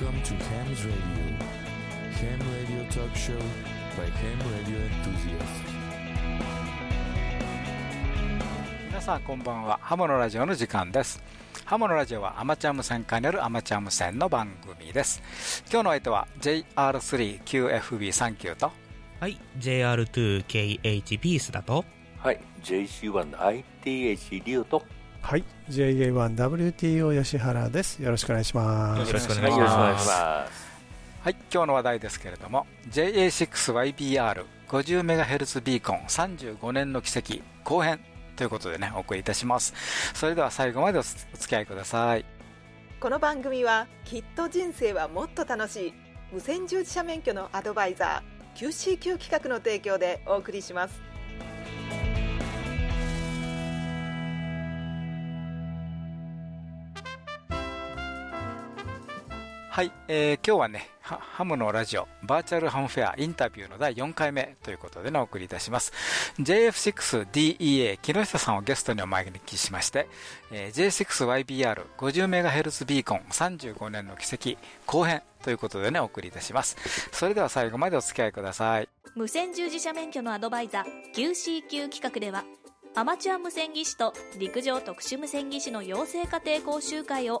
Welcome to Ham's Radio. Ham Radio Talk Show by Ham Radio Enthusiasts. 皆さんこんばんはハモのラジオの時間ですハモのラジオはアマチュア無線化によるアマチュア無線の番組です今日の相手は JR3QFB39 とはい、JR2KH ビースだと、はい、JC1ITH リオと、はい、JA1WTO 吉原です。よろしくお願いします。よろしくおはい、願いしますよろしくお願いします。はい今日の話題ですけれども JA6YBR50MHz ビーコン35年の奇跡後編ということでねお送りいたしますそれでは最後までお付き合いくださいこの番組はきっと人生はもっと楽しい無線従事者免許のアドバイザー QCQ 企画の提供でお送りしますはい、えー今日はねハムのラジオバーチャルハムフェアインタビューの第4回目ということでねお送りいたします。JF6DEA 木下さんをゲストにお招きしまして、えー J6YBR50MHz ビーコン35年の奇跡後編ということでねお送りいたします。それでは最後までお付き合いください。無線従事者免許のアドバイザー QCQ 企画ではアマチュア無線技師と陸上特殊無線技師の養成家庭講習会を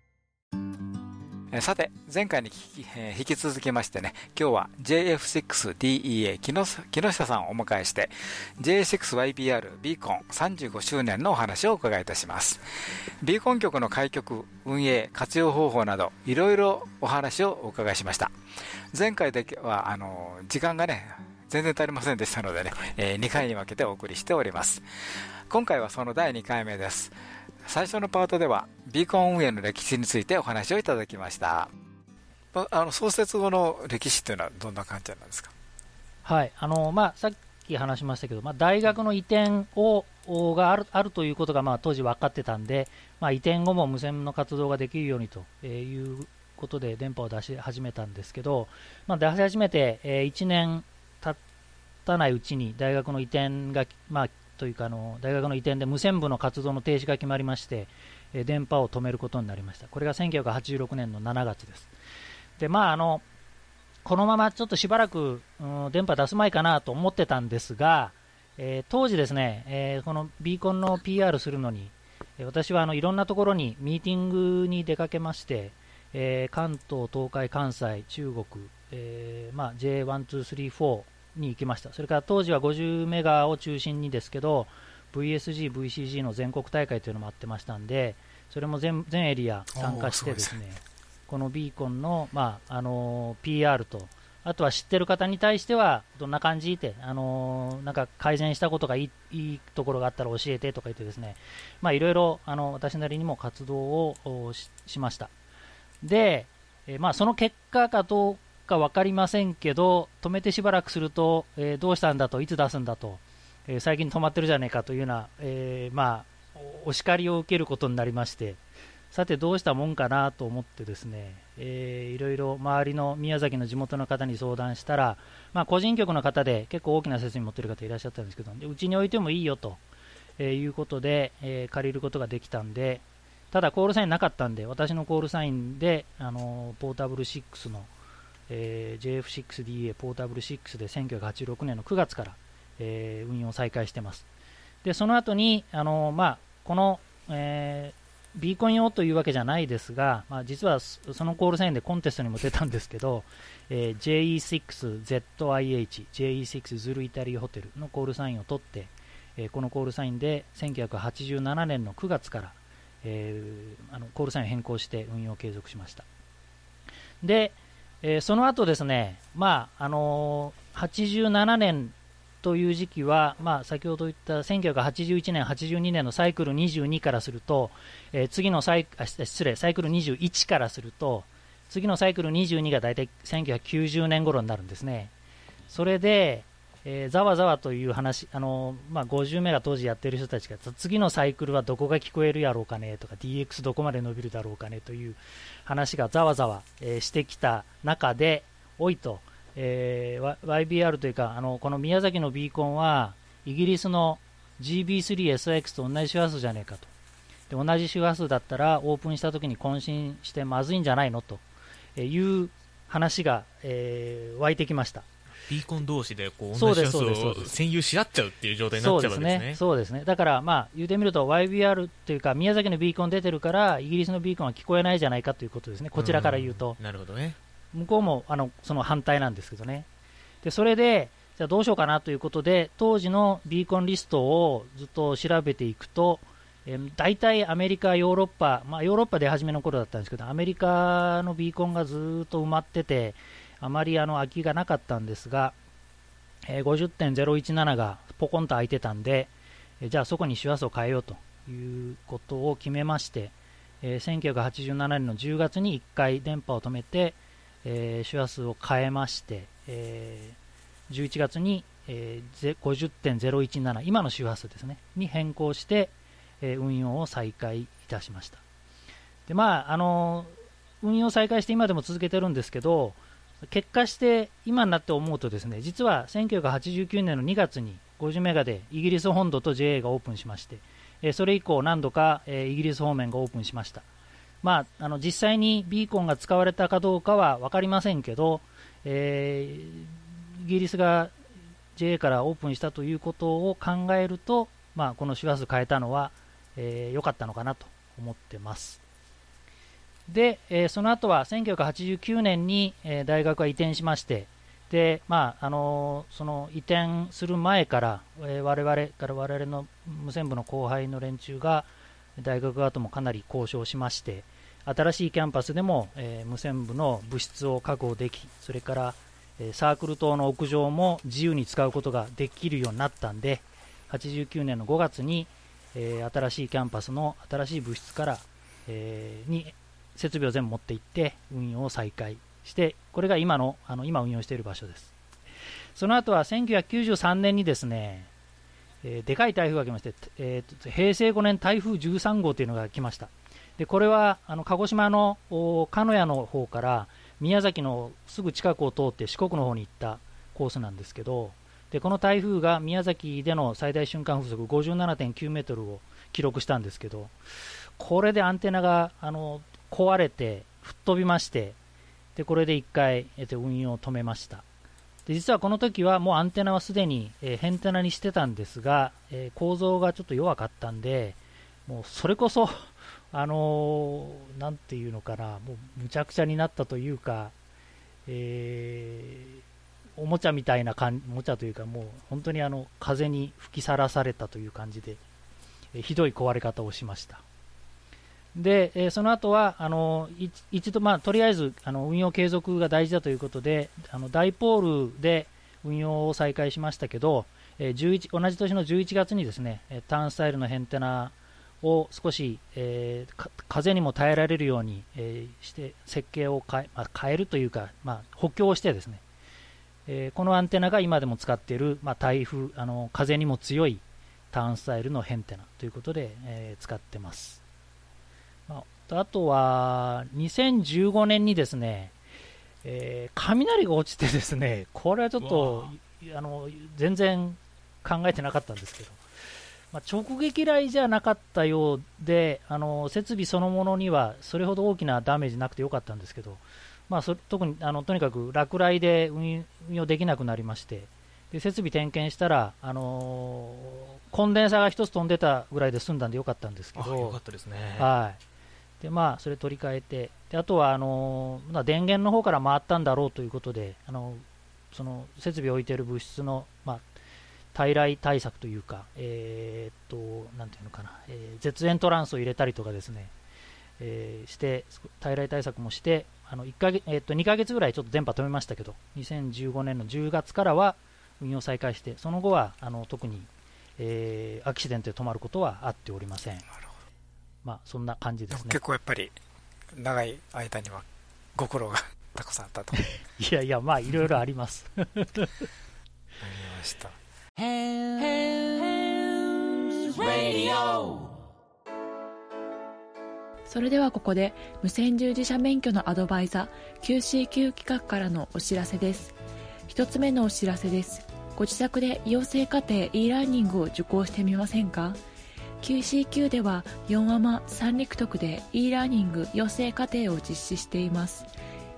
さて前回に引き,、えー引き続きましてね今日は JF6DEA 木下木下さんをお迎えして J6YBR ビーコン35周年のお話をお伺いいたします。ビーコン局の開局運営活用方法などいろいろお話をお伺いしました。前回だけはあの時間がね全然足りませんでしたのでね、え2回に分けてお送りしております。今回はその第2回目です。最初のパートではビーコン運営の歴史についてお話をいただきました。まあの創設後の歴史というのはどんな感じなんですか？はい。あのまあ、さっき話しましたけど、まあ、大学の移転をがあるあるということが、まあ、当時分かってたんで、まあ、移転後も無線の活動ができるようにということで電波を出し始めたんですけど、まあ、出し始めて、1年経たないうちに大学の移転が、まあ、というかあの大学の移転で無線部の活動の停止が決まりまして、え電波を止めることになりました。これが1986年の7月です。でまああのこのままちょっとしばらく、うん電波出すまいかなと思ってたんですが、えー当時ですね、えーこのビーコンの PR するのに、え私はあのいろんなところにミーティングに出かけまして、え関東、東海、関西、中国、えまあ、J1234 に行きました。それから当時は50メガを中心にですけど、VSG、VCG の全国大会というのもあってましたんで、それも全全エリア参加してですね、このビーコンの、まああのー PR と、あとは知ってる方に対しては、どんな感じって、あのーなんか改善したことがいいいいところがあったら教えてとか言ってですね、まあいろいろあの私なりにも活動をおししました。で、えーまあその結果かどうか分かりませんけど、止めてしばらくすると、えーどうしたんだと、いつ出すんだと、えー最近止まってるじゃねえかというような、えーまあ、お叱りを受けることになりまして、さてどうしたもんかなと思ってですね、えーいろいろ周りの宮崎の地元の方に相談したら、まあ、個人局の方で結構大きな設備持ってる方いらっしゃったんですけど、うちに置いてもいいよと、えーいうことで、えー借りることができたんで、ただコールサインなかったんで、私のコールサインで、あのポータブル6の、えー JF6DA ポータブル6で1986年の9月から、えー運用再開してます。で、その後に、あのーまあ、この、えービーコン用というわけじゃないですが、まあ、実はそのコールサインでコンテストにも出たんですけど、えー JE6ZIH、JE6 ズルイタリーホテルのコールサインを取って、えーこのコールサインで1987年の9月から、えーあのコールサインを変更して運用を継続しました。で、えーその後ですね、まああのー87年という時期は、まあ、先ほど言った1981年、82年のサイクル22からすると、えー、次のサイあ失礼サイクル21からすると、次のサイクル22が大体1990年頃になるんですね。それで、えーざわざわという話、あのまあ、50メガ当時やってる人たちが、次のサイクルはどこが聞こえるやろうかねとか、DX どこまで伸びるだろうかねという話がざわざわ、えしてきた中で、おいと、えー YBR というか、あのこの宮崎のビーコンは、イギリスの GB3SX と同じ周波数じゃねえかと。で同じ周波数だったらオープンした時に渾身してまずいんじゃないのという話が、えー湧いてきました。ビーコン同士でこう同じやつを占有し合っちゃうっていう状態になっちゃうわけですねね。。そうですね。だから、まあ、言うてみると、YBR というか、宮崎のビーコン出てるから、イギリスのビーコンは聞こえないじゃないかということですね。こちらから言うと。んなるほどね。向こうもあのその反対なんですけどね。で、それで、じゃあどうしようかなということで、当時のビーコンリストをずっと調べていくと、えー大体アメリカ、ヨーロッパ、まあ、ヨーロッパで初めの頃だったんですけど、アメリカのビーコンがずっと埋まってて、あまりあの空きがなかったんですが、えー50.017がポコンと空いてたんで、えーじゃあそこに周波数を変えようということを決めまして、えー1987年の10月に1回電波を止めて、えー周波数を変えまして、えー11月に、えー50.017今の周波数ですねに変更して、えー運用を再開いたしました。でまああの運用再開して今でも続けてるんですけど結果して今になって思うとですね実は1989年の2月に50メガでイギリス本土と JA がオープンしまして、えそれ以降何度か、えイギリス方面がオープンしましたまあ、あの実際にビーコンが使われたかどうかは分かりませんけど、えーイギリスが JA からオープンしたということを考えると、まあ、この周波数変えたのは良、えーかったのかなと思ってます。で、えーその後は1989年に、えー大学は移転しまして、でまああのーその移転する前から、えー我々から我々の無線部の後輩の連中が大学側ともかなり交渉しまして、新しいキャンパスでも、えー無線部の部室を確保でき、それから、えーサークル棟の屋上も自由に使うことができるようになったんで、89年の5月に、えー新しいキャンパスの新しい部室から、えーに設備を全部持って行って運用を再開して、これが今のあの今運用している場所です。その後は1993年にですね、えーでかい台風が来まして、えーと平成5年台風13号というのが来ました。でこれはあの鹿児島の鹿屋の方から宮崎のすぐ近くを通って四国の方に行ったコースなんですけど、でこの台風が宮崎での最大瞬間風速57.9メートルを記録したんですけど、これでアンテナがあの壊れて吹っ飛びまして、でこれで1回、えっと運用を止めました。で実はこの時はもうアンテナはすでに、えー変テナにしてたんですが、えー構造がちょっと弱かったんで、もうそれこそ、あのーなんていうのかな、もうむちゃくちゃになったというか、えーおもちゃみたいな感おもちゃというか、もう本当にあの風に吹きさらされたという感じで、えーひどい壊れ方をしました。で、えーその後はあのい一度、まあ、とりあえずあの運用継続が大事だということで、あのダイポールで運用を再開しましたけど、えー11同じ年の11月にですね、ターンスタイルのヘンテナを少し、えー風にも耐えられるように、えーして設計を変え,、まあ、変えるというか、まあ、補強してですね、えーこのアンテナが今でも使っている、まあ、台風あの風にも強いターンスタイルのヘンテナということで、えー使ってます。まあ、あとは2015年にですね、えー雷が落ちてですね、これはちょっとあの全然考えてなかったんですけど、まあ、直撃雷じゃなかったようであの、設備そのものにはそれほど大きなダメージなくてよかったんですけど、まあ、そ特にあのとにかく落雷で運運用できなくなりまして、で設備点検したら、あのーコンデンサーが1つ飛んでたぐらいで済んだんでよかったんですけど。あよかったですね。はい。で、まあ、それ取り替えて、であとは、あのーまあ電源の方から回ったんだろうということで、あのその設備を置いている物質の、まあ、耐雷対策というか、えーっと、なんていうのかな、えー絶縁トランスを入れたりとかですね、えーして、耐雷対策もして、あの1ヶ月えーっと2ヶ月ぐらいちょっと電波止めましたけど、2015年の10月からは運用再開して、その後はあの特に、えーアクシデントで止まることはあっておりません。まあ、そんな感じですも結。構やっぱり長い間にはご苦労が たくさんあったと。いやいや、まあ、いろいろあります。いやましたそれではここで無線従事者免許のアドバイザー QCQ 企画からのお知らせです一つ目のお知らせですご自宅で養成課程 e ラーニングを受講してみませんか？QCQ では4アマ三陸特で e ラーニング養成課程を実施しています。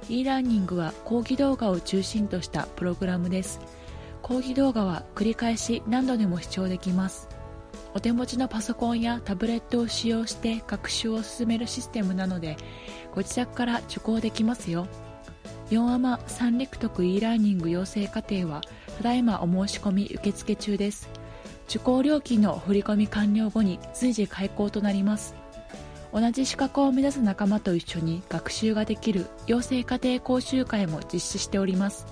e ラーニングは講義動画を中心としたプログラムです。講義動画は繰り返し何度でも視聴できます。お手持ちのパソコンやタブレットを使用して学習を進めるシステムなのでご自宅から受講できますよ。4アマ三陸特 e ラーニング養成課程はただいまお申し込み受付中です。受講料金の振込完了後に随時開講となります。同じ資格を目指す仲間と一緒に学習ができる養成家庭講習会も実施しております。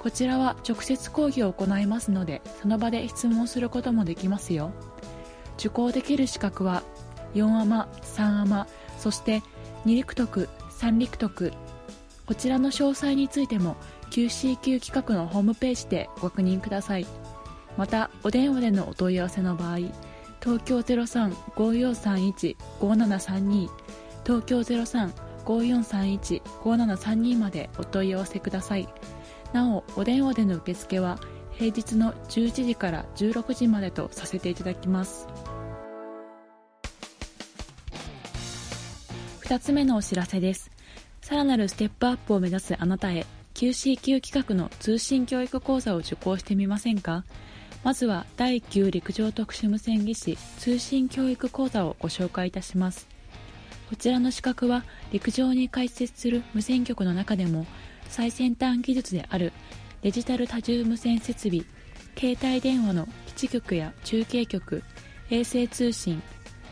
こちらは直接講義を行いますのでその場で質問することもできますよ。受講できる資格は4アマ3アマそして2陸徳3陸徳。こちらの詳細についても QCQ 企画のホームページでご確認ください。またお電話でのお問い合わせの場合東京0354315732東京0354315732までお問い合わせください。なおお電話での受付は平日の11時から16時までとさせていただきます。2つ目のお知らせです。さらなるステップアップを目指すあなたへ QCQ 企画の通信教育講座を受講してみませんか？まずは第9陸上特殊無線技師通信教育講座をご紹介いたします。こちらの資格は陸上に開設する無線局の中でも最先端技術であるデジタル多重無線設備携帯電話の基地局や中継局衛星通信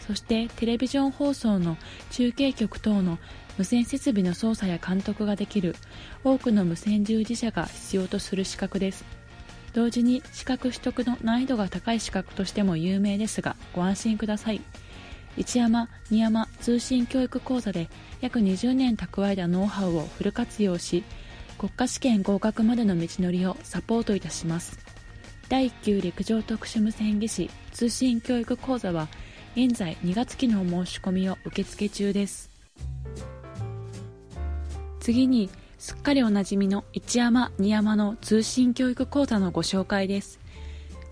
そしてテレビジョン放送の中継局等の無線設備の操作や監督ができる多くの無線従事者が必要とする資格です。同時に資格取得の難易度が高い資格としても有名ですがご安心ください。一山二山通信教育講座で約20年蓄えたノウハウをフル活用し国家試験合格までの道のりをサポートいたします。第1級陸上特殊無線技師通信教育講座は現在2月期の申し込みを受付中です。次にすっかりおなじみの一山二山の通信教育講座のご紹介です。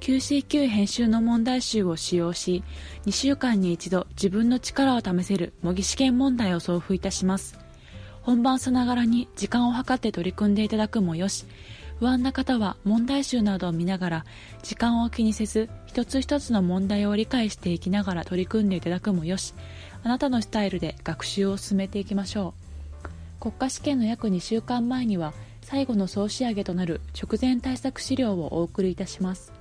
QCQ 編集の問題集を使用し2週間に一度自分の力を試せる模擬試験問題を送付いたします。本番さながらに時間を計って取り組んでいただくもよし不安な方は問題集などを見ながら時間を気にせず一つ一つの問題を理解していきながら取り組んでいただくもよしあなたのスタイルで学習を進めていきましょう。国家試験の約2週間前には最後の総仕上げとなる直前対策資料をお送りいたします。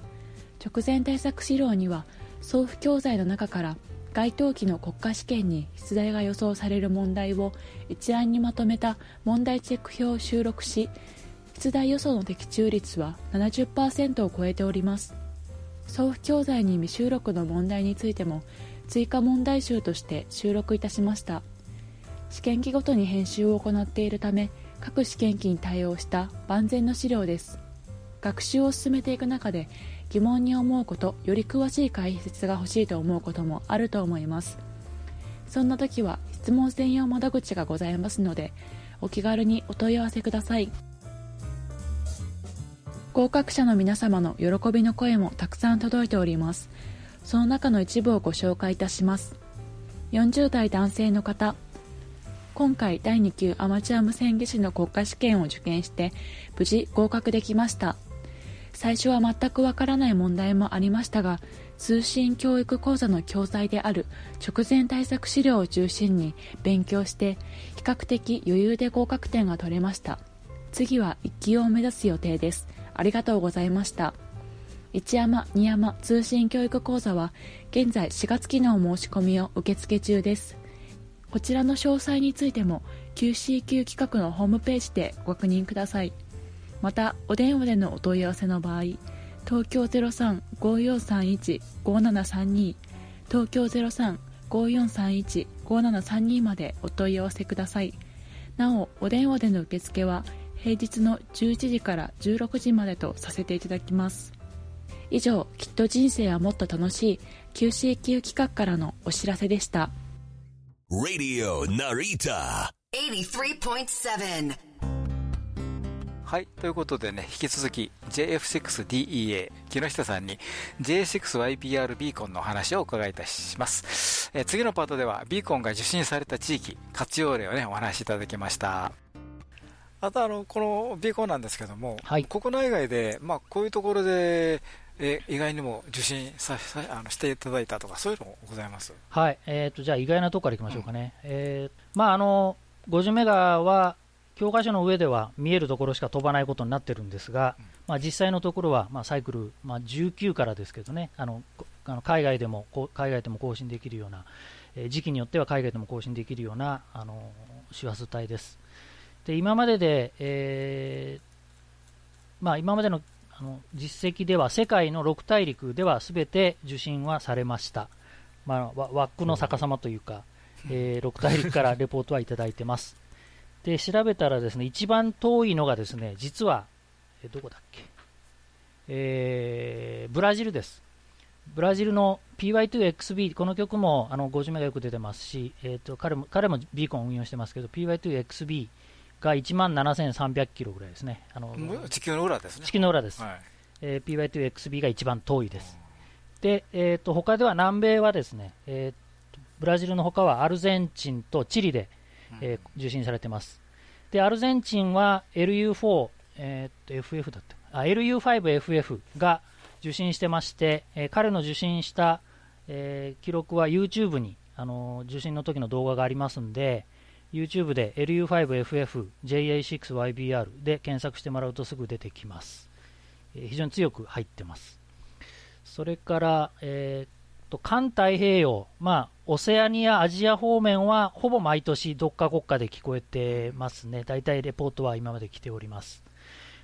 直前対策資料には送付教材の中から該当期の国家試験に出題が予想される問題を一覧にまとめた問題チェック表を収録し出題予想の的中率は70%を超えております。送付教材に未収録の問題についても追加問題集として収録いたしました。試験期ごとに編集を行っているため各試験期に対応した万全の資料です。学習を進めていく中で疑問に思うことより詳しい解説が欲しいと思うこともあると思います。そんな時は質問専用窓口がございますのでお気軽にお問い合わせください。合格者の皆様の喜びの声もたくさん届いております。その中の一部をご紹介いたします。40代男性の方今回第2級アマチュア無線技師の国家試験を受験して無事合格できました。最初は全くわからない問題もありましたが通信教育講座の教材である直前対策資料を中心に勉強して比較的余裕で合格点が取れました。次は1級を目指す予定です。ありがとうございました。一山二山通信教育講座は現在4月期の申し込みを受付中です。こちらの詳細についても QCQ 企画のホームページでご確認ください。またお電話でのお問い合わせの場合東京0354315732東京0354315732までお問い合わせください。なおお電話での受付は平日の11時から16時までとさせていただきます。以上きっと人生はもっと楽しい QCQ 企画からのお知らせでした。Radio Narita 83.7はい。ということでね、引き続き JF6DEA 木下さんに J6YPR ビーコンのお話をお伺いいたします。えー次のパートではビーコンが受信された地域、活用例をね、お話しいただきました。あとあの、このビーコンなんですけども、国内外で、まあ、こういうところで、えー意外にも受信ささあのしていただいたとか、そういうのもございます？はい、えー、とじゃあ意外なところからいきましょうかね、えーまあ、あの50メガは教科書の上では見えるところしか飛ばないことになってるんですが、まあ、実際のところは、まあ、サイクル、まあ、19からですけどね、あのこあの海外でもこう海外でも更新できるような、えー時期によっては海外でも更新できるようなあの周波数帯です。で今までで、えーまあ、今までのあの実績では世界の6大陸では全て受信はされました、まあ、わワックの逆さまというか、えー6大陸からレポートはいただいてます。で調べたらですね一番遠いのがですね実は、えーどこだっけ、えーブラジルです。ブラジルの PY2XB この曲もあの50メガよく出てますし、えー、と彼も彼もビーコンを運用してますけど PY2XB が1万7300キロぐらいですねあの地球の裏ですね。地球の裏です、はいえー PY2XB が一番遠いです。で、えー、と他では南米はですね、えーとブラジルの他はアルゼンチンとチリで、えー受信されてます。で、アルゼンチンは LU4、えーと FF だったあ LU5FF が受信してまして、えー彼の受信した、えー記録は YouTube に、あのー受信の時の動画がありますんで、YouTube で LU5FF JA6YBR で検索してもらうとすぐ出てきます。えー非常に強く入ってます。それから、えーと環太平洋、まあ、オセアニア、アジア方面はほぼ毎年どっか国家で聞こえてますね、大体レポートは今まで来ております。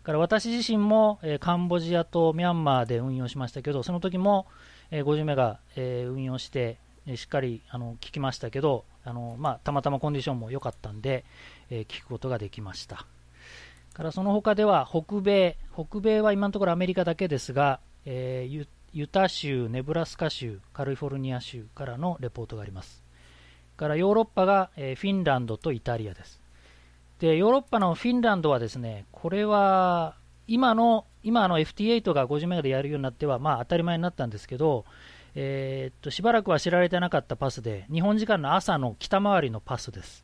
から私自身も、えーカンボジアとミャンマーで運用しましたけど、その時も、えー50メガ、えー運用して、えーしっかりあの聞きましたけど、あのまあ、たまたまコンディションも良かったんで、えー聞くことができました。からその他では北米、北米は今のところアメリカだけですが、えーユタ州、ネブラスカ州、カリフォルニア州からのレポートがあります。からヨーロッパが、えーフィンランドとイタリアです。で、ヨーロッパのフィンランドはですね、これは今の、今の FT8 が50メガでやるようになっては、まあ当たり前になったんですけど、えーっと、しばらくは知られてなかったパスで、日本時間の朝の北回りのパスです。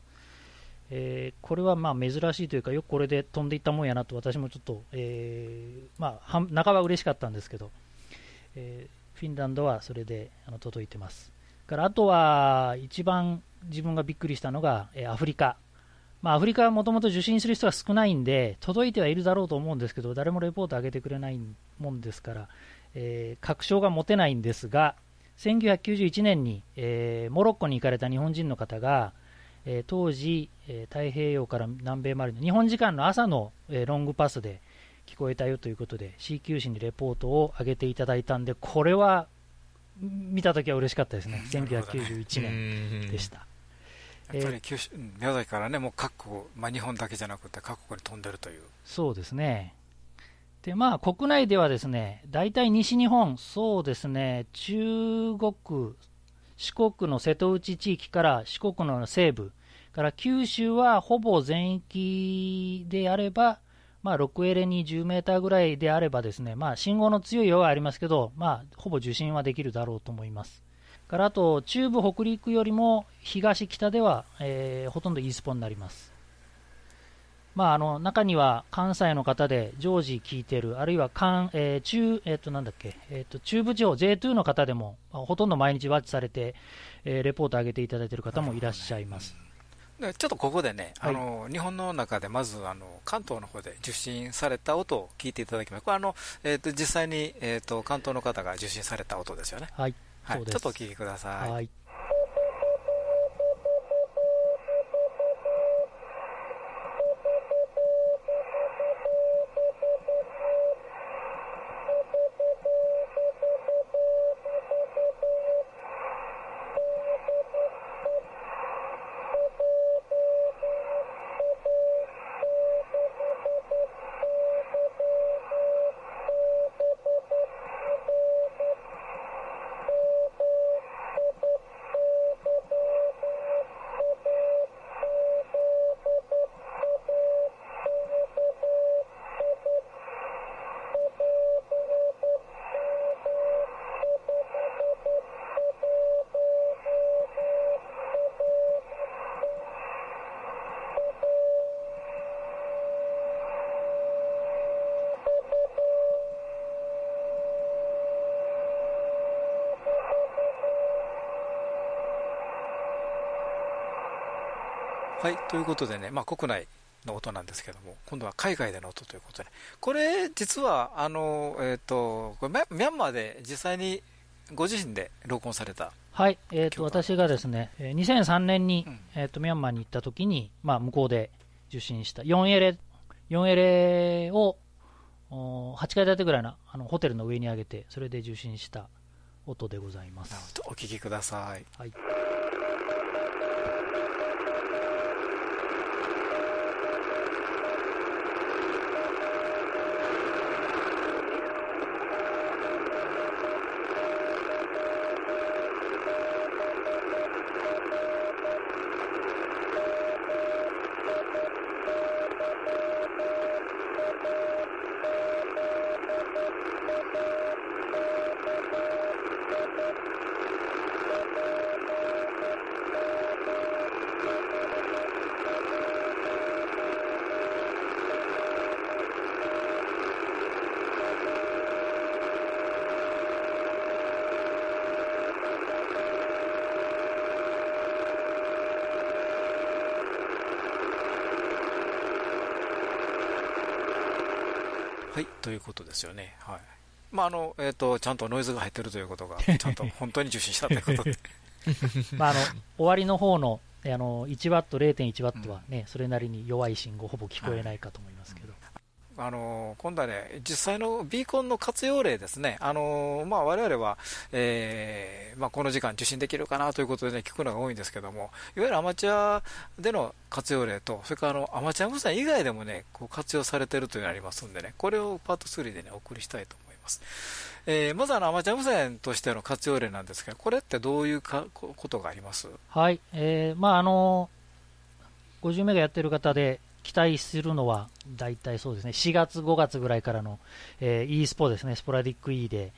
えーこれはまあ珍しいというか、よくこれで飛んでいったもんやなと、私もちょっと、えーまあ、半半ば嬉しかったんですけど、えーフィンランドはそれであの届いてます。からあとは、一番自分がびっくりしたのが、えーアフリカ。まあ、アフリカはもともと受信する人が少ないんで、届いてはいるだろうと思うんですけど、誰もレポート上げてくれないもんですから、えー確証が持てないんですが、1991年に、えーモロッコに行かれた日本人の方が、えー当時、えー太平洋から南米までの日本時間の朝の、えーロングパスで聞こえたよということで CQ 誌にレポートを上げていただいたんでこれは見たときは嬉しかったですね1991年でした、やっぱり九州、うん宮崎からね、もう各国、まあ、日本だけじゃなくて各国に飛んでるという。そうですね。で、まあ、国内ではですね、大体西日本、そうですね、中国、四国の瀬戸内地域から四国の西部、から九州はほぼ全域であれば、まあ、6エレに10メーターぐらいであればですね、まあ、信号の強いようはありますけど、まあ、ほぼ受信はできるだろうと思います。からあと、中部、北陸よりも東、北では、えーほとんどイースポになります。まあ、あの中には関西の方で常時聞いてる、あるいは関、えー中、えっ、と、なんだっけ、えっ、と、中部地方 J2 の方でも、まあほとんど毎日ワッチされて、えーレポート上げていただいている方もいらっしゃいます。でちょっとここでね、はいあの日本の中でまずあの関東の方で受信された音を聞いていただきます。これあの、えー、と実際に、えー、と関東の方が受信された音ですよね。はい、はい、ちょっとお聞きください。はい。はい、ということでね、まあ、国内の音なんですけども、今度は海外での音ということで、これ、実は、あの、えっ、と、これミャンマーで実際にご自身で録音された。はい、えー、と私がですね、えー2003年に、えー、とミャンマーに行った時に、まあ、向こうで受信した4エレ、4エレをお8階建てぐらいのあのホテルの上に上げて、それで受信した音でございます。お聞きください。はい。はい、ということですよね。はい。まあ、あの、えっ、と、ちゃんとノイズが入ってるということが、ちゃんと本当に受信したということで。まあ、あの終わりの方のあの1ワット、0.1ワットはね、それなりに弱い信号、ほぼ聞こえないかと思いますけど。あの今度はね、実際のビーコンの活用例ですね、あのまあ、我々は、えーまあ、この時間受信できるかなということで、ね、聞くのが多いんですけども、いわゆるアマチュアでの活用例と、それからあのアマチュア無線以外でもね、こう活用されているというのがありますんでね、これをパート3でね、お送りしたいと思います。えーまずあのアマチュア無線としての活用例なんですけど、これってどういうかこことがあります？はい、えーまああの50メガやってる方で期待するのは、大体そうですね、4月、5月ぐらいからの、えー、e スポーですね、スポラディック E で、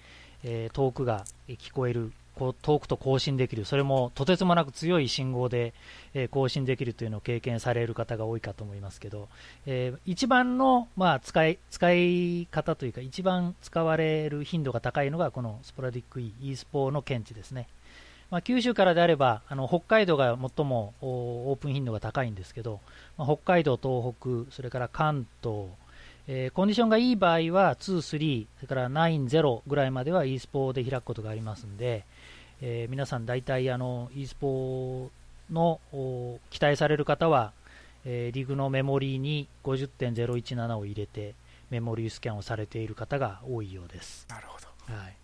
えー遠くが聞こえる、こう遠くと更新できる、それもとてつもなく強い信号で、え更新できるというのを経験される方が多いかと思いますけど、えー一番の、まあ、使い使い方というか、一番使われる頻度が高いのが、このスポラディック E、e スポーの検知ですね。まあ、九州からであれば、あの北海道が最もおオープン頻度が高いんですけど、まあ、北海道、東北、それから関東、えーコンディションがいい場合は2、3、それから9、0ぐらいまでは e スポで開くことがありますんで、えー皆さん大体あの e スポのお期待される方は、えーリグのメモリーに50.017を入れてメモリースキャンをされている方が多いようです。なるほど。はい。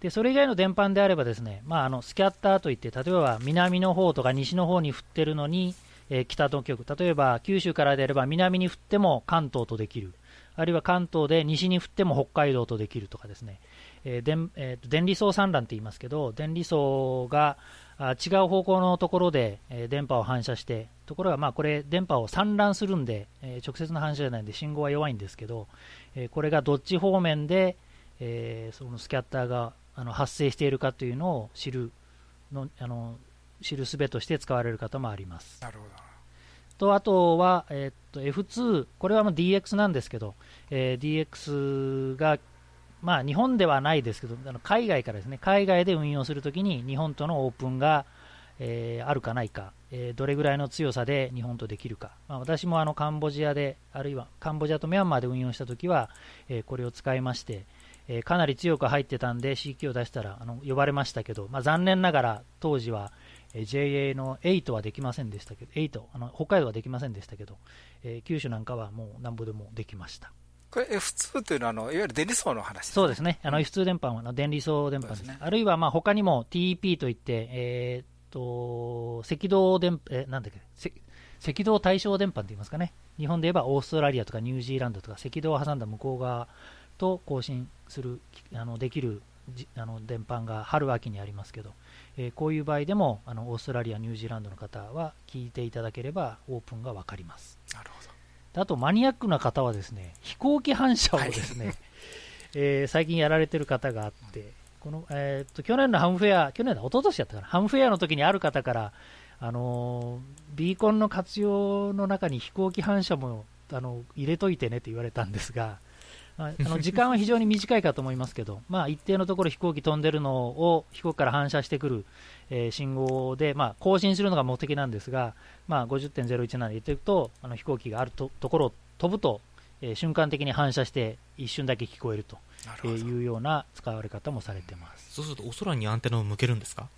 で、それ以外の電波であればですね、まあ、あの、スキャッターといって、例えば南の方とか西の方に振ってるのに、えー北の局、例えば九州からであれば南に振っても関東とできる。あるいは関東で西に振っても北海道とできるとかですね、えー電えー電離層散乱って言いますけど、電離層があ違う方向のところで、え電波を反射して、ところがまあこれ、電波を散乱するんで、えー直接の反射じゃないんで信号は弱いんですけど、えーこれがどっち方面で、えーそのスキャッターがあの発生しているかというのを知るのあの知る術として使われる方もあります。なるほど。とあとは、えーっと F2、これはもう DX なんですけど、えー DX が、まあ、日本ではないですけど、あの海外からですね、海外で運用するときに日本とのオープンが、えーあるかないか、えーどれぐらいの強さで日本とできるか、まあ、私もあのカンボジアで、あるいはカンボジアとミャンマーで運用したときは、えーこれを使いまして、えーかなり強く入ってたんで CQ を出したらあの呼ばれましたけど、まあ、残念ながら当時は、えー JA の8はできませんでしたけど、8あの北海道はできませんでしたけど、えー九州なんかはもうなんぼでもできました。これ F2 というのはあの、いわゆる電離層の話そうですね、あの F2 電波はあの電離層電波です、ね。あるいはまあ他にも TEP といって、えーっと赤道電えなんだっけせ赤道対象電波って言いますかね、日本で言えばオーストラリアとかニュージーランドとか赤道を挟んだ向こう側と交信するあのできるじあの電波が春秋にありますけど、えーこういう場合でもあのオーストラリア、ニュージーランドの方は聞いていただければオープンが分かります。なるほど。であとマニアックな方はですね飛行機反射をですね、えー最近やられてる方があって、このえーっと去年のハムフェア、去年だ、一昨年やったかな、ハムフェアの時にある方から、あのービーコンの活用の中に飛行機反射もあの入れといてねって言われたんですが、まあ、あの時間は非常に短いかと思いますけど、まあ、一定のところ飛行機飛んでるのを飛行機から反射してくる、えー信号で、まあ、更新するのが目的なんですが、まあ、50.01なんで言っていくとあの飛行機があるとところを飛ぶと、えー瞬間的に反射して一瞬だけ聞こえるとえーいうような使われ方もされてます。そうするとお空にアンテナを向けるんですか？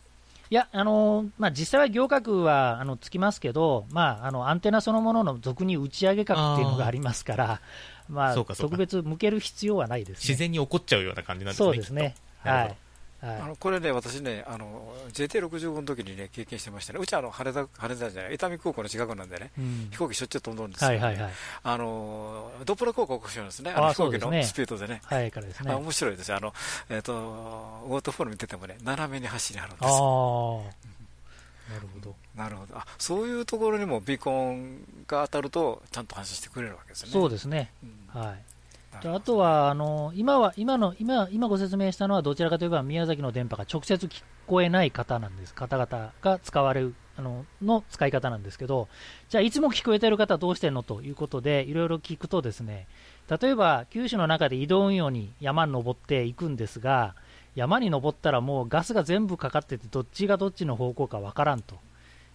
いや、あのーまあ、実際は行角はあのつきますけど、まあ、あのアンテナそのものの俗に打ち上げ角っていうのがありますから、まあ、特別向ける必要はないですね。自然に起こっちゃうような感じなんですね。そうですね。はいほ。はい。あのこれね、私ね、あの JT65 の時にね、経験してましたね、うちあの羽田、羽田じゃない、伊丹空港の近くなんでね、うん。飛行機しょっちゅう飛んどるんですよ、はいはいはい。あのドップラー効果を起こしですね、ああの飛行機のスピードでね、はいからですね。あ面白いですよ、あのえっ、と、ウォートフォール見ててもね、斜めに走りはるんです。あよ。あ、なるほど。なるほど。あそういうところにもビーコンが当たると、ちゃんと反射してくれるわけですね。そうですね。はい。であとはあの今は今の今今ご説明したのはどちらかといえば宮崎の電波が直接聞こえない方なんです。方々が使われるあのの使い方なんですけどじゃあいつも聞こえてる方どうしてんのということでいろいろ聞くとですね例えば九州の中で移動運用に山に登っていくんですが山に登ったらもうガスが全部かかっててどっちがどっちの方向かわからんと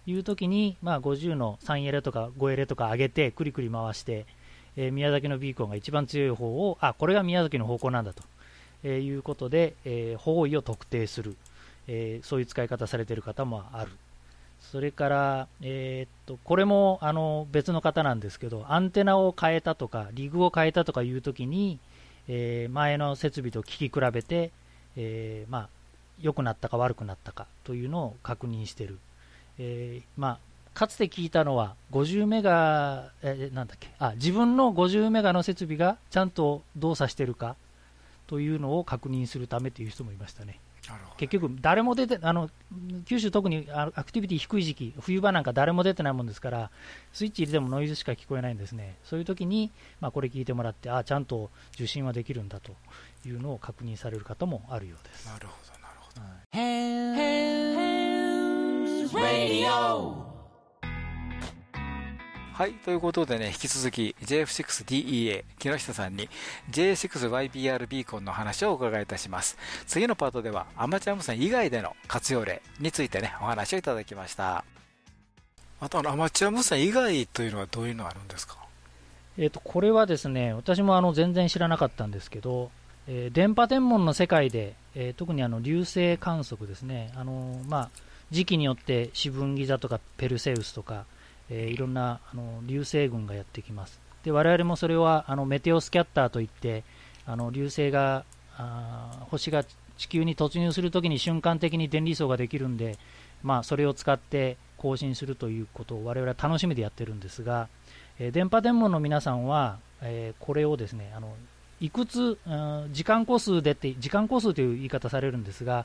いう時に、まあ、50の3エレとか5エレとか上げてくりくり回してえー宮崎のビーコンが一番強い方を、あこれが宮崎の方向なんだと、えーいうことで、えー方位を特定する、えそういう使い方されている方もある。それから、えっとこれもあの別の方なんですけど、アンテナを変えたとか、リグを変えたとかいうときに、え前の設備と聞き比べて、えまあ、良くなったか悪くなったかというのを確認している。えまあ、かつて聞いたのは、50メガ、えーなんだっけ？あ、自分の50メガの設備がちゃんと動作しているかというのを確認するためという人もいましたね。結局、誰も出てあの九州、特にあアクティビティ低い時期、冬場なんか誰も出てないもんですから、スイッチ入れてもノイズしか聞こえないんですね、そういう時に、まあ、これ聞いてもらって、あちゃんと受信はできるんだというのを確認される方もあるようです。なるほど、なるほど。はい、ということでね、引き続き JF6DEA 木下さんに J6YBR ビーコンの話をお伺いいたします。次のパートではアマチュア無線以外での活用例についてね、お話をいただきました。あとあのアマチュア無線以外というのはどういうのがあるんですか？えー、とこれはですね私もあの全然知らなかったんですけど、えー電波天文の世界で、えー特にあの流星観測ですね、あのまあ、時期によって四分ギザとかペルセウスとか、えーいろんなあの流星群がやってきます。で我々もそれはあのメテオスキャッターといってあの流星があ星が地球に突入するときに瞬間的に電離層ができるんで、まあ、それを使って更新するということを我々は楽しみでやってるんですが、えー電波天文の皆さんは、えーこれをですねあのいくつ、うん時間個数でって時間個数という言い方されるんですが、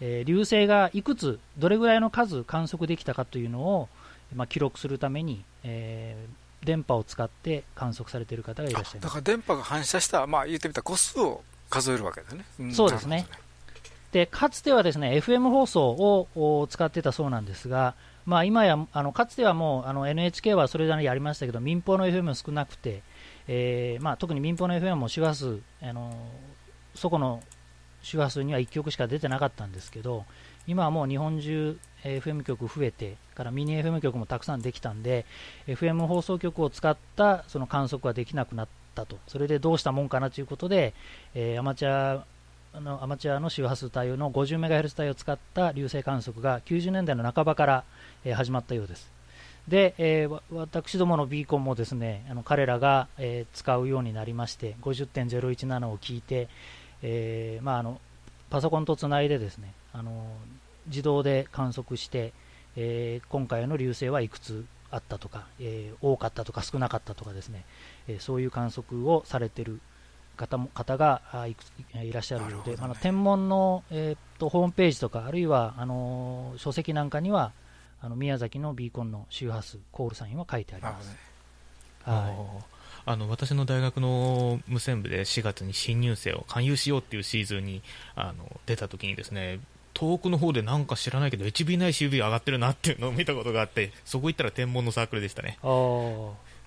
えー流星がいくつどれぐらいの数観測できたかというのを、まあ、記録するために、えー電波を使って観測されている方がいらっしゃいますだから電波が反射した、まあ言ってみたら個数を数えるわけですね。んそうですね。でかつてはですね FM 放送をお使ってたそうなんですが、まあ、今やあのかつてはもうあの NHK はそれなりにやりましたけど民放の FM も少なくて、えーまあ、特に民放の FM も周波数あのそこの周波数には1曲しか出てなかったんですけど今はもう日本中 FM 局増えてからミニ FM 局もたくさんできたんで FM 放送局を使ったその観測ができなくなったとそれでどうしたもんかなということで、えーアマチュアのアマチュアの周波数帯の 50MHz 帯を使った流星観測が90年代の半ばから、えー始まったようです。で、えー私どものビーコンもですねあの彼らが、えー使うようになりまして50.017を聞いて、えーまあ、あのパソコンとつないでですねあの自動で観測して、えー今回の流星はいくつあったとか、えー多かったとか少なかったとかですね、えーそういう観測をされている方も方があいくついらっしゃるようで、あの天文の、えーっとホームページとか、あるいはあの書籍なんかには、あの宮崎のビーコンの周波数、コールサインは書いてあります。はい。あの私の大学の無線部で4月に新入生を勧誘しようっていうシーズンにあの出た時にですね遠くの方でなんか知らないけど HB ない CB 上がってるなっていうのを見たことがあってそこ行ったら天文のサークルでしたね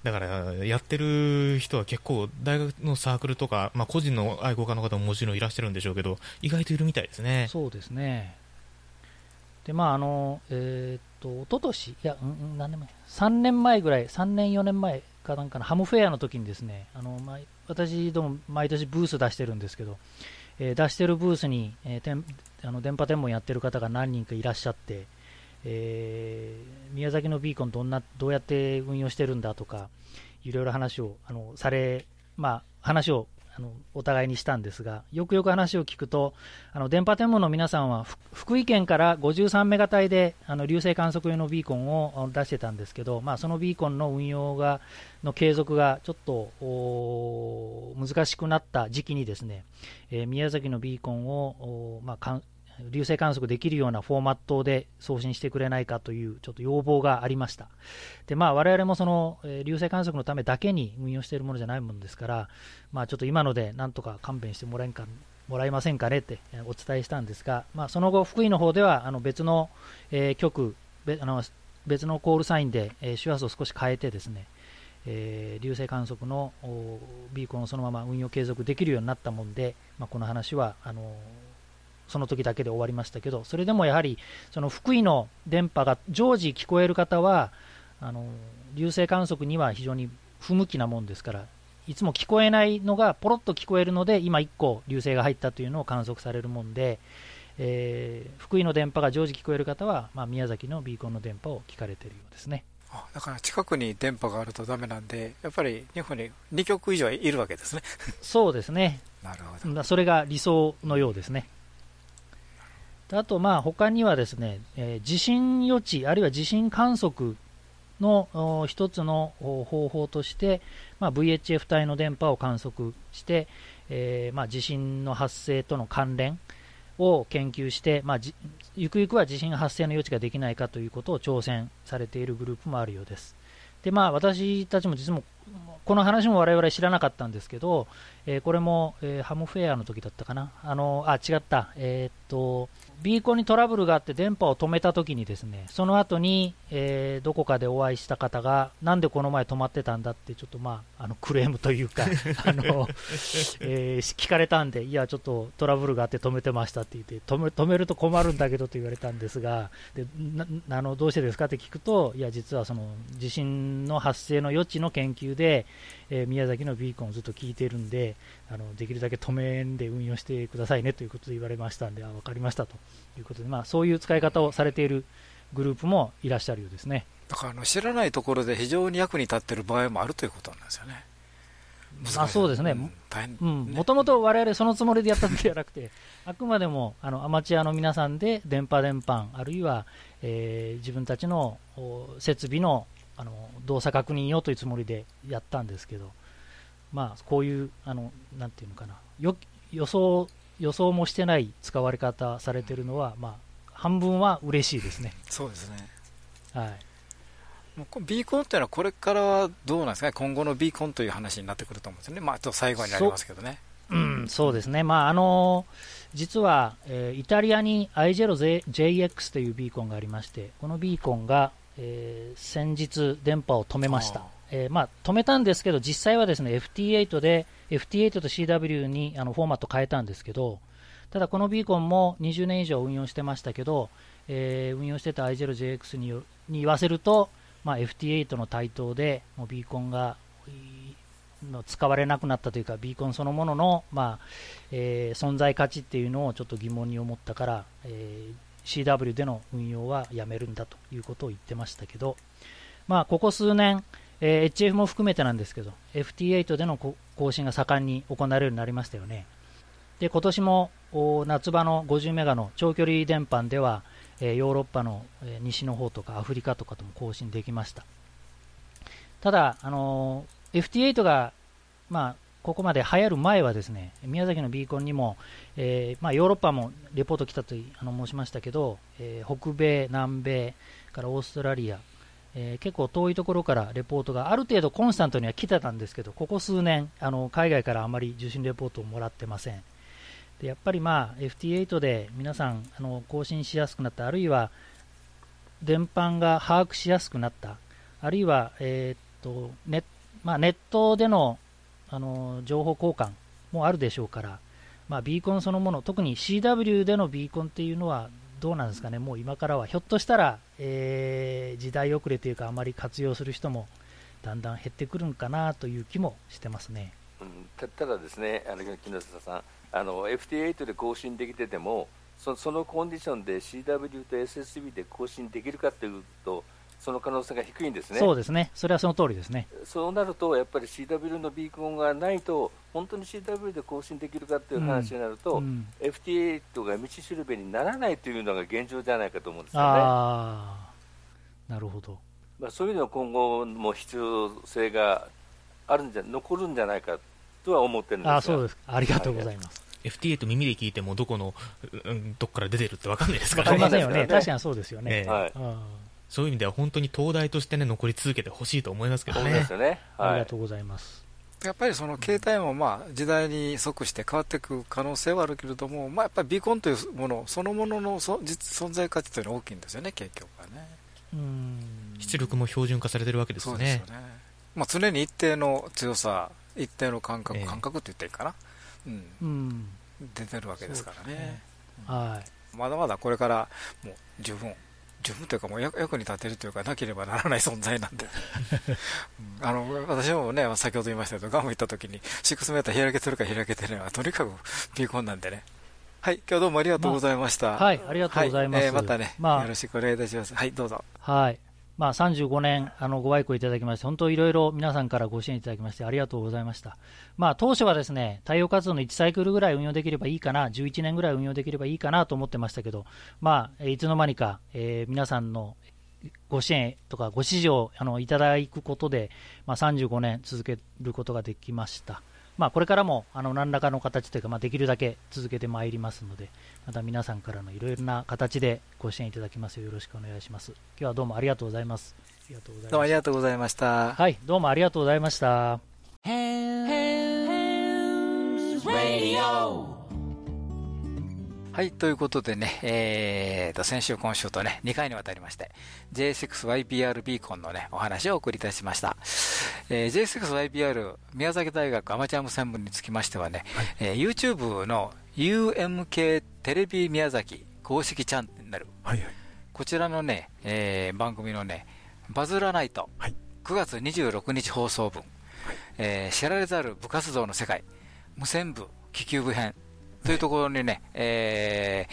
だから、やってる人は結構、大学のサークルとか、まあ、個人の愛好家の方ももちろんいらっしゃるんでしょうけど、意外といるみたいですね。そうですね。で、まあ、あの、えーっと、一昨年いや、うんうん、何年前 ?3 年前ぐらい、3年、4年前かなんかのハムフェアの時にですね、あの、まあ、私ども毎年ブース出してるんですけど、えー出してるブースに、えーあの電波天文やってる方が何人かいらっしゃって、えー宮崎のビーコンどんなどうやって運用してるんだとかいろいろ話をあのされ、まあ、話をあのお互いにしたんですがよくよく話を聞くとあの電波天文の皆さんは福井県から53メガ帯であの流星観測用のビーコンを出してたんですけど、まあ、そのビーコンの運用がの継続がちょっと難しくなった時期にですね、えー宮崎のビーコンを、まあ、流星観測できるようなフォーマットで送信してくれないかというちょっと要望がありました。で、まあ、我々もその、え流星観測のためだけに運用しているものじゃないものですから、まあ、ちょっと今のでなんとか勘弁してもらえんかもらえませんかねってお伝えしたんですが、まあ、その後、福井の方ではあの別の、えー局あの、別のコールサインで、えー周波数を少し変えてですね、えー流星観測のビーコンをそのまま運用継続できるようになったもんで、まあ、この話はあのその時だけで終わりましたけど、それでもやはりその福井の電波が常時聞こえる方は、あの流星観測には非常に不向きなもんですから、いつも聞こえないのがポロッと聞こえるので、今1個流星が入ったというのを観測されるもんで、えー福井の電波が常時聞こえる方は、まあ、宮崎のビーコンの電波を聞かれているようですね。あだから近くに電波があるとダメなんで、やっぱり日本に2局以上いるわけですね。そうですね。なるほど。まあそれが理想のようですね。あと、まあ、他にはですね、えー地震予知、あるいは地震観測の一つの方法として、まあ、VHF 帯の電波を観測して、えーまあ、地震の発生との関連を研究して、まあ、ゆくゆくは地震発生の予知ができないかということを挑戦されているグループもあるようです。でまあ、私たちも実もこの話も我々知らなかったんですけど、えーこれも、えーハムフェアの時だったかな、あのあ違った、えーっと、ビーコンにトラブルがあって電波を止めた時にですね、その後に、えどこかでお会いした方が、なんでこの前止まってたんだって、ちょっとまあ、あのクレームというか、あのえ聞かれたんで、いや、ちょっとトラブルがあって止めてましたって言って、止め止めると困るんだけどと言われたんですが、でなあのどうしてですかって聞くと、いや、実はその地震の発生の余地の研究で、えー宮崎のビーコンをずっと聞いているんで、あのできるだけ止めんで運用してくださいねということで言われましたんで、あ分かりましたということで、まあ、そういう使い方をされているグループもいらっしゃるようですね。だからあの知らないところで非常に役に立っている場合もあるということなんですよね。あそうですね、もともと我々そのつもりでやったんではなくて、あくまでもあのアマチュアの皆さんで電波伝播、あるいは、えー自分たちのお設備のあの動作確認用というつもりでやったんですけど、まあ、こういう、あのなんていうのかな、よ予想予想もしてない使われ方されてるのは、まあ、半分は嬉しいですね。そうですね。はいもうビーコンっていうのはこれからはどうなんですかね、今後のビーコンという話になってくると思うんですよね、まあ、ちょっと最後になりますけどね。うん、そうですね、まああの実は、えーイタリアに i0JX というビーコンがありまして、このビーコンが、えー先日、電波を止めました、えーまあ、止めたんですけど、実際はですね FT8 で FT8 と CW にあのフォーマット変えたんですけど、ただこのビーコンも20年以上運用してましたけど、えー運用してた i0JX によに言わせると、まあ、FT8 の台頭でもうビーコンがの使われなくなったというか、ビーコンそのものの、まあえー存在価値っていうのをちょっと疑問に思ったから、えー CW での運用はやめるんだということを言ってましたけど、まあ、ここ数年、えー HF も含めてなんですけど、FT8 での更新が盛んに行われるようになりましたよね。で今年も夏場の50メガの長距離電波では、えーヨーロッパの、え西の方とかアフリカとかとも更新できました。ただ、あのー FT8 が、まあ、ここまで流行る前はですね宮崎のビーコンにも、えーまあ、ヨーロッパもレポート来たとあの申しましたけど、えー北米、南米からオーストラリア、えー結構遠いところからレポートがある程度コンスタントには来てたんですけどここ数年あの海外からあまり受信レポートをもらってません。でやっぱり、まあ、FT8 で皆さんあの更新しやすくなったあるいは電波が把握しやすくなったあるいは、えーっとネまあ、ネットでのあの情報交換もあるでしょうから、まあ、ビーコンそのもの、特に CW でのビーコンっていうのはどうなんですかね、もう今からはひょっとしたら、えー時代遅れというか、あまり活用する人もだんだん減ってくるんかなという気もしてますね。うんたただですね、あの木下さん、あの FT8 で更新できてても、そそのコンディションで CW と SSB で更新できるかというと、その可能性が低いんですね。そうですね、それはその通りですね。そうなると、やっぱり CW のビーコンがないと、本当に CW で更新できるかという話になると、うんうん FT8 が道しるべにならないというのが現状じゃないかと思うんですよね。ああ、なるほど。まあ、そういうのは今後も必要性があるんじゃ残るんじゃないかとは思ってるんですがあそうですありがとうございます。FT8 耳で聞いてもどこの、うんどこから出てるって分かんないですかわからりませんよね。わかんないですからね確かにそうですよね。ええはいうんそういう意味では本当に東大としてね、残り続けてほしいと思いますけどねそうです。よね。はいありがとうございます。やっぱりその携帯もまあ時代に即して変わっていく可能性はあるけれども、まあ、やっぱりビーコンというものそのもののそ実存在価値というのは大きいんですよね、結局はね。うん。出力も標準化されてるわけですよねそうですよ。ね。まあ、常に一定の強さ、一定の感覚、ええ感覚って言っていいかな、うん、うん。出てるわけですからね。はい。まだまだこれからもう十分、十分というか、もう役役に立てるというか、なければならない存在なんで、うんあの私もね、先ほど言いましたけど、ガム行った時に、6メーター開けてるか開けてないか、とにかくビーコンなんでね。はい、今日どうもありがとうございました。はいありがとうございますはえーまたね、まあよろしくお願いいたします。はい、どうぞ。はい。まあ、35年、あの、ご愛顧いただきまして、本当いろいろ皆さんからご支援いただきまして、ありがとうございました。まあ、当初はですね、太陽活動の1サイクルぐらい運用できればいいかな、11年ぐらい運用できればいいかなと思ってましたけど、まあ、いつの間にか、えー皆さんのご支援とかご指示をあのいただくことで、まあ、35年続けることができました。まあ、これからもあの何らかの形というか、まあ、できるだけ続けてまいりますので、また皆さんからのいろいろな形でご支援いただきますようよろしくお願いします。今日はどうもありがとうございます。ありがとうございます。どうもありがとうございました。はい、どうもありがとうございました。はい、ということでね、えーと、先週、今週とね、2回にわたりまして、J6YBR ビーコンのね、お話をお送りいたしました。えー J6YBR 宮崎大学アマチュア無線部につきましてはね、えー YouTube の UMK テレビ宮崎公式チャンネル、はいはい。こちらのね、えー番組のね、バズらないと、はい。9月26日放送分、えー知られざる部活動の世界、無線部、気球部編というところにね、え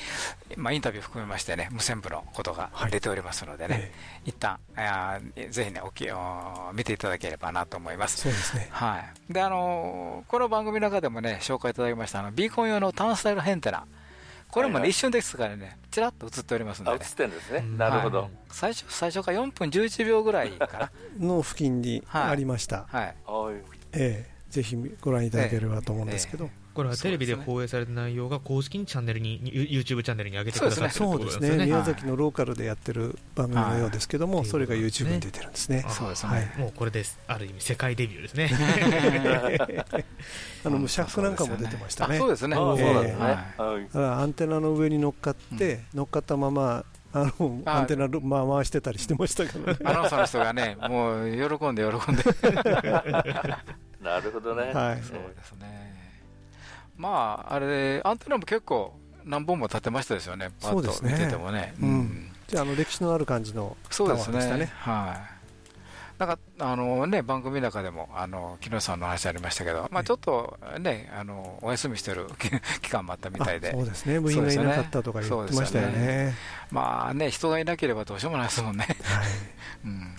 ーまあ、インタビュー含めましてね、無線部のことが出ておりますのでね、一旦あーぜひねおきお見ていただければなと思います。そうですね。はい。で、あのーこの番組の中でもね、紹介いただきました、あの、ビーコン用のターンスタイルヘンテナ。これもね、はいはい一瞬ですからね、ちらっと映っておりますのあ、映で、ってるんですね。なるほどはい。最初、最初から4分11秒ぐらいかな。の付近にありました。はい。はい。ええぜひご覧いただければと思うんですけど。これはテレビで放映された内容が公式にチャンネルに、ユ YouTube チャンネルに上げてくださってそうですね。宮崎のローカルでやってる番組のようですけども、はいそれが YouTube に出てるんですね。あそうですはいね。もうこれです。ある意味世界デビューですね。あの、シャフなんかも出てましたね。あそうですね。アンテナの上に乗っかって、乗っかったまま、あの、あアンテナの、まあ、回してたりしてましたけどね。アナウンサーの人がね、もう喜んで喜んで。なるほどね。はいそうですね。まあ、あれ、アンテナも結構何本も立てましたですよね、そうですね見ててもね。うんじゃあ、あの、歴史のある感じのタワそうですね。ーでしたね。はい。なんか、あのね、番組の中でも、あの、木下さんの話ありましたけど、まあちょっとね、あの、お休みしてる 期間もあったみたいで。あそうですね。部員がいなかったとか言ってましたよそうですね。まあね、人がいなければどうしようもないですもんね。はい。うん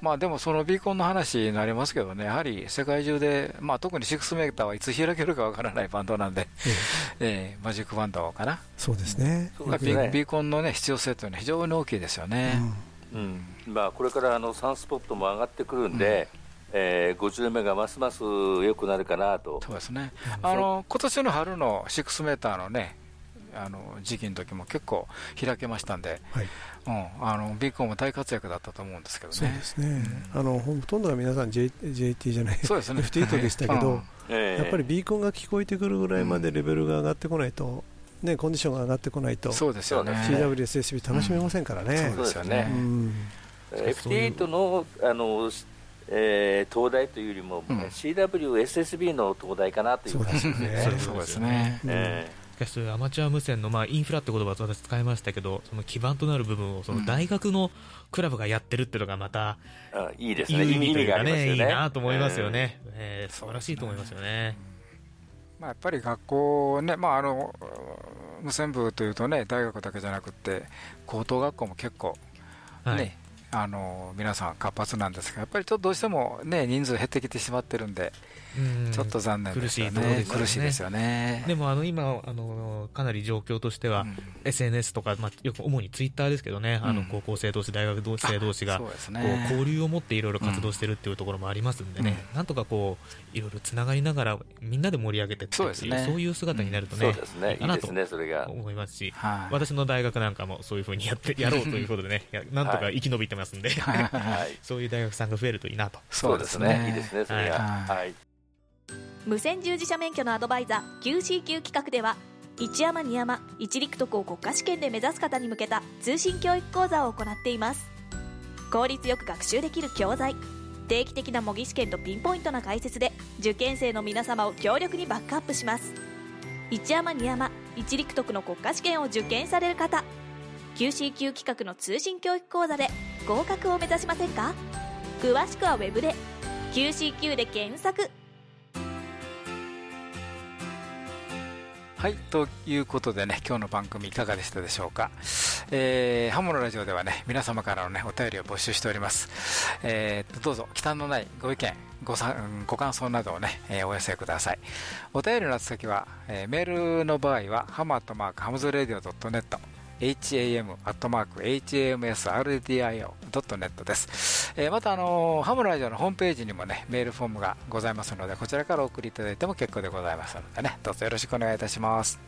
まあでもそのビーコンの話になりますけどね、やはり世界中で、まあ特に6メーターはいつ開けるかわからないバンドなんで、えーマジックバンドかな。そうですね。そうですねビビーコンのね、必要性というのは非常に大きいですよね。うん。まあ、これからあのサンスポットも上がってくるんで、えー50名がますます良くなるかなと。そうですね。あの、今年の春の6メーターのね、あの時期の時も結構開けましたんで、はい。うん、あのビーコンも大活躍だったと思うんですけどね。そうですね。あの、ほとんどが皆さん J JT じゃない、そうですね。FT8 でしたけどやっぱりビーコンが聞こえてくるぐらいまでレベルが上がってこないと、ね、コンディションが上がってこないと、そうですよね。CWSSB 楽しめませんからね。そうですよね。うん。FT8 のあの、えー東大というよりも、うん。CWSSB の東大かなという感じですね。そうですね。えしかしアマチュア無線の、まあ、インフラって言葉を私使いましたけどその基盤となる部分をその大学のクラブがやってるっていうのがまた、ーあいいですね。意味というかね。ねいいなと思いますよね、えー素晴らしいと思いますよね。まあ、やっぱり学校ね、まあ、あの無線部というとね、大学だけじゃなくて、高等学校も結構、ねはいあの皆さん活発なんですが、やっぱりちょっとどうしても、ね、人数減ってきてしまってるんで、うん。ちょっと残念ですよね、ですよね。苦しいですよね。でもあの今あの、かなり状況としては、SNS とか、まあ、よく主にツイッターですけどね、あのうん高校生同士、大学生同士がそうですこねう交流を持っていろいろ活動してるっていうところもありますんでね、なんとかこういろいろつながりながら、みんなで盛り上げてっていうそうですね。そういう姿になるとね、そうですね。いいですねそれが。思いますし、はい。私の大学なんかもそういうふうにやってやろうということでね、なんとか生き延びてますんで、はい そういう大学さんが増えるといいなと。そうですね。いいですね、それが。はいはい。無線従事者免許のアドバイザー QCQ 企画では一山二山一陸徳を国家試験で目指す方に向けた通信教育講座を行っています効率よく学習できる教材定期的な模擬試験とピンポイントな解説で受験生の皆様を強力にバックアップします一山二山一陸徳の国家試験を受験される方 QCQ 企画の通信教育講座で合格を目指しませんか？詳しくはウェブで QCQ で検索はい、ということでね、今日の番組いかがでしたでしょうか？えー、ハモのラジオではね、皆様からのね、お便りを募集しております。えー、どうぞ、忌憚のないご意見、ごさご感想などをね、えーお寄せください。お便りの宛先は、えーメールの場合は、ハムアットマークハムズラディオ .net、ham.hamsrdio.net です。えーまた、あのーハムラジオのホームページにもね、メールフォームがございますので、こちらからお送りいただいても結構でございますのでね、どうぞよろしくお願いいたします。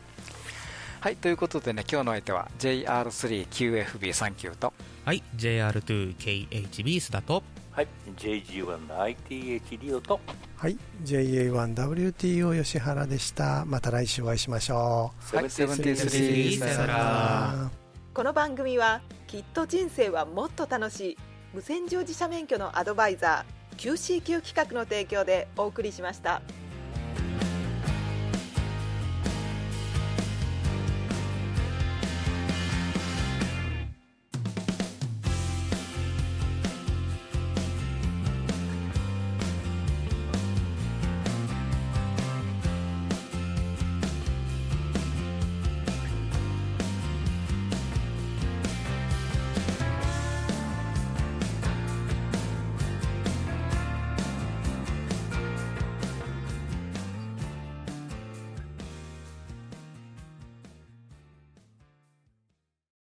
はい、ということでね、今日の相手は JR3QFB39 と、はい、JR2KHB 須田と、はい。JG1ITH リオと、はい、JA1WTO 吉原でした。また来週お会いしましょう。はい、73さよなら。この番組はきっと人生はもっと楽しい無線乗自社免許のアドバイザー QCQ 企画の提供でお送りしました。